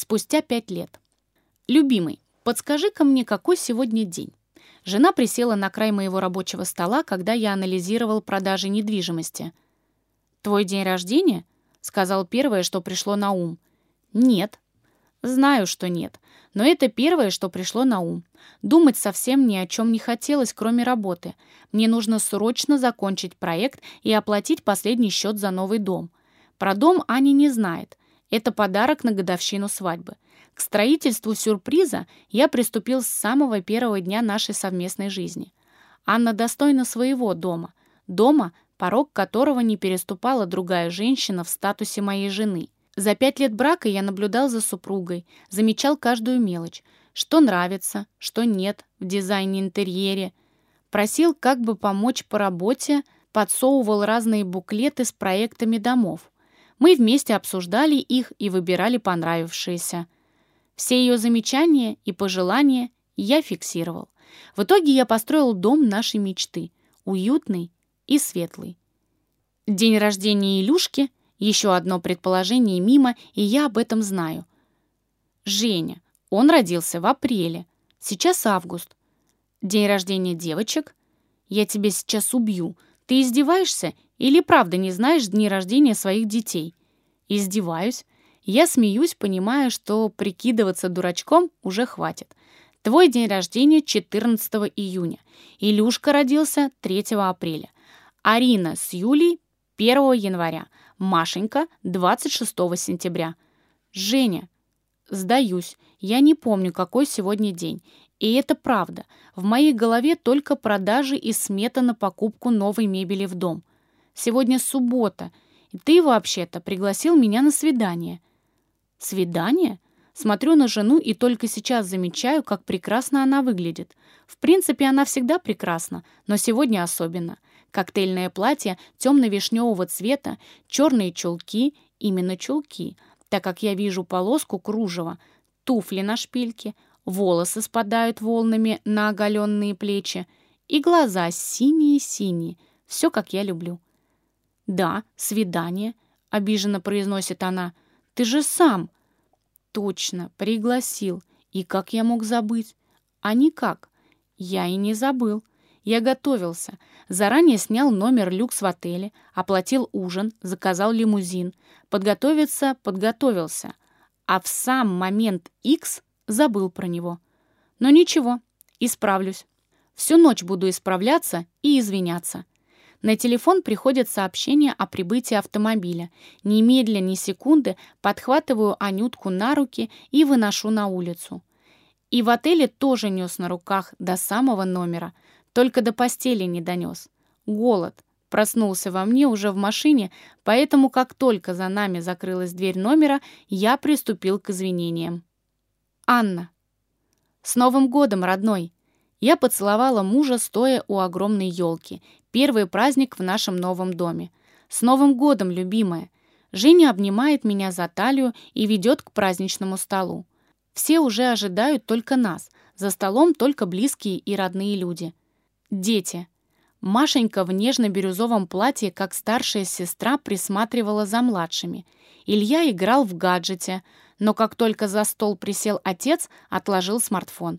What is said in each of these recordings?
Спустя пять лет. «Любимый, подскажи-ка мне, какой сегодня день?» Жена присела на край моего рабочего стола, когда я анализировал продажи недвижимости. «Твой день рождения?» — сказал первое, что пришло на ум. «Нет». «Знаю, что нет. Но это первое, что пришло на ум. Думать совсем ни о чем не хотелось, кроме работы. Мне нужно срочно закончить проект и оплатить последний счет за новый дом. Про дом Аня не знает. Это подарок на годовщину свадьбы. К строительству сюрприза я приступил с самого первого дня нашей совместной жизни. Анна достойна своего дома. Дома, порог которого не переступала другая женщина в статусе моей жены. За пять лет брака я наблюдал за супругой, замечал каждую мелочь, что нравится, что нет в дизайне интерьере. Просил как бы помочь по работе, подсовывал разные буклеты с проектами домов. Мы вместе обсуждали их и выбирали понравившиеся. Все ее замечания и пожелания я фиксировал. В итоге я построил дом нашей мечты, уютный и светлый. День рождения Илюшки еще одно предположение мимо, и я об этом знаю. Женя. Он родился в апреле. Сейчас август. День рождения девочек. Я тебя сейчас убью. Ты издеваешься или правда не знаешь дни рождения своих детей? Издеваюсь. Я смеюсь, понимая, что прикидываться дурачком уже хватит. Твой день рождения 14 июня. Илюшка родился 3 апреля. Арина с Юлей 1 января. Машенька 26 сентября. Женя. Сдаюсь. Я не помню, какой сегодня день. И это правда. В моей голове только продажи и смета на покупку новой мебели в дом. Сегодня суббота. И ты вообще-то пригласил меня на свидание. Свидание? Смотрю на жену и только сейчас замечаю, как прекрасно она выглядит. В принципе, она всегда прекрасна, но сегодня особенно. Коктейльное платье темно-вишневого цвета, черные чулки, именно чулки, так как я вижу полоску кружева, туфли на шпильке, волосы спадают волнами на оголенные плечи, и глаза синие-синие, все как я люблю. «Да, свидание», — обиженно произносит она, — «ты же сам». «Точно, пригласил. И как я мог забыть?» «А никак. Я и не забыл. Я готовился. Заранее снял номер люкс в отеле, оплатил ужин, заказал лимузин. Подготовиться подготовился. А в сам момент X забыл про него. Но ничего, исправлюсь. Всю ночь буду исправляться и извиняться. На телефон приходит сообщение о прибытии автомобиля. Немедля, ни секунды подхватываю Анютку на руки и выношу на улицу. И в отеле тоже нес на руках до самого номера — только до постели не донес. Голод. Проснулся во мне уже в машине, поэтому как только за нами закрылась дверь номера, я приступил к извинениям. Анна. С Новым годом, родной! Я поцеловала мужа, стоя у огромной елки. Первый праздник в нашем новом доме. С Новым годом, любимая! Женя обнимает меня за талию и ведет к праздничному столу. Все уже ожидают только нас. За столом только близкие и родные люди. Дети. Машенька в нежно-бирюзовом платье, как старшая сестра, присматривала за младшими. Илья играл в гаджете, но как только за стол присел отец, отложил смартфон.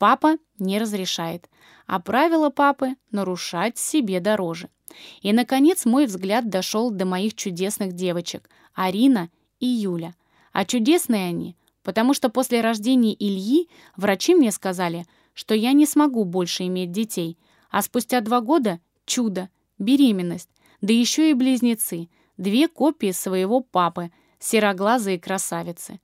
Папа не разрешает, а правила папы нарушать себе дороже. И, наконец, мой взгляд дошел до моих чудесных девочек — Арина и Юля. А чудесные они, потому что после рождения Ильи врачи мне сказали — что я не смогу больше иметь детей, а спустя два года — чудо, беременность, да еще и близнецы, две копии своего папы, сероглазые красавицы.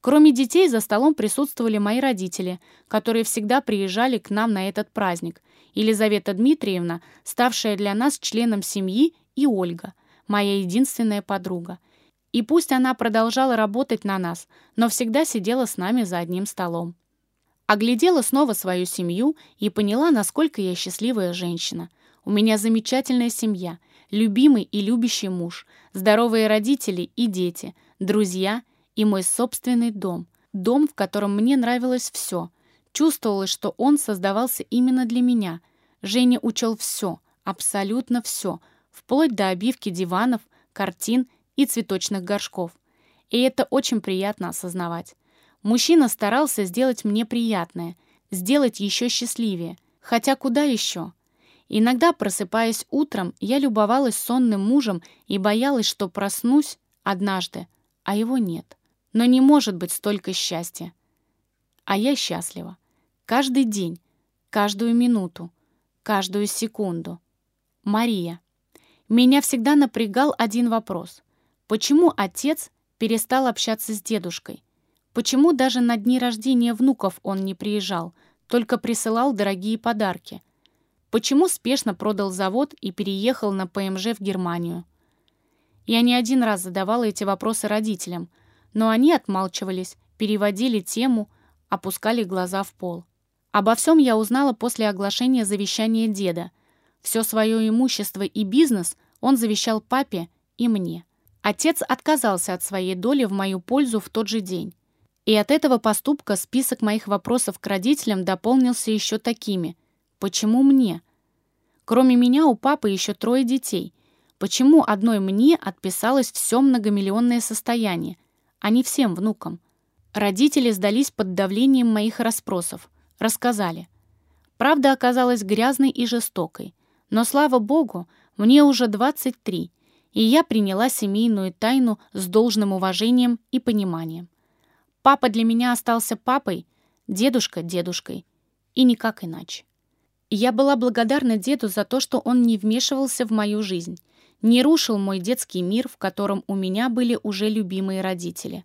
Кроме детей за столом присутствовали мои родители, которые всегда приезжали к нам на этот праздник, Елизавета Дмитриевна, ставшая для нас членом семьи, и Ольга, моя единственная подруга. И пусть она продолжала работать на нас, но всегда сидела с нами за одним столом. Оглядела снова свою семью и поняла, насколько я счастливая женщина. У меня замечательная семья, любимый и любящий муж, здоровые родители и дети, друзья и мой собственный дом. Дом, в котором мне нравилось все. Чувствовалось, что он создавался именно для меня. Женя учел все, абсолютно все, вплоть до обивки диванов, картин и цветочных горшков. И это очень приятно осознавать. Мужчина старался сделать мне приятное, сделать еще счастливее. Хотя куда еще? Иногда, просыпаясь утром, я любовалась сонным мужем и боялась, что проснусь однажды, а его нет. Но не может быть столько счастья. А я счастлива. Каждый день, каждую минуту, каждую секунду. Мария. Меня всегда напрягал один вопрос. Почему отец перестал общаться с дедушкой? Почему даже на дни рождения внуков он не приезжал, только присылал дорогие подарки? Почему спешно продал завод и переехал на ПМЖ в Германию? Я не один раз задавала эти вопросы родителям, но они отмалчивались, переводили тему, опускали глаза в пол. Обо всем я узнала после оглашения завещания деда. Все свое имущество и бизнес он завещал папе и мне. Отец отказался от своей доли в мою пользу в тот же день. И от этого поступка список моих вопросов к родителям дополнился еще такими – Почему мне? Кроме меня у папы еще трое детей. Почему одной мне отписалось все многомиллионное состояние, а не всем внукам? Родители сдались под давлением моих расспросов. Рассказали. Правда оказалась грязной и жестокой. Но, слава богу, мне уже 23, и я приняла семейную тайну с должным уважением и пониманием. Папа для меня остался папой, дедушка — дедушкой. И никак иначе. Я была благодарна деду за то, что он не вмешивался в мою жизнь, не рушил мой детский мир, в котором у меня были уже любимые родители.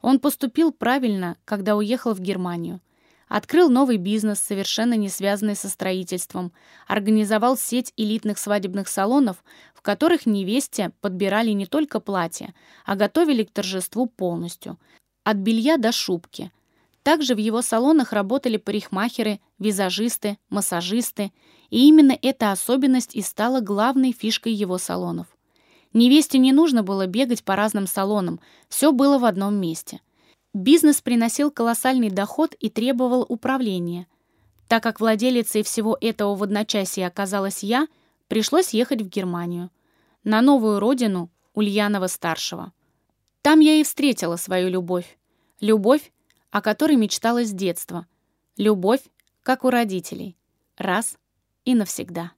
Он поступил правильно, когда уехал в Германию. Открыл новый бизнес, совершенно не связанный со строительством, организовал сеть элитных свадебных салонов, в которых невесте подбирали не только платья, а готовили к торжеству полностью, от белья до шубки – также в его салонах работали парикмахеры, визажисты, массажисты, и именно эта особенность и стала главной фишкой его салонов. Невесте не нужно было бегать по разным салонам, все было в одном месте. Бизнес приносил колоссальный доход и требовал управления. Так как владелицей всего этого в одночасье оказалась я, пришлось ехать в Германию. На новую родину Ульянова-старшего. Там я и встретила свою любовь. Любовь, о которой мечтала с детства. Любовь, как у родителей. Раз и навсегда.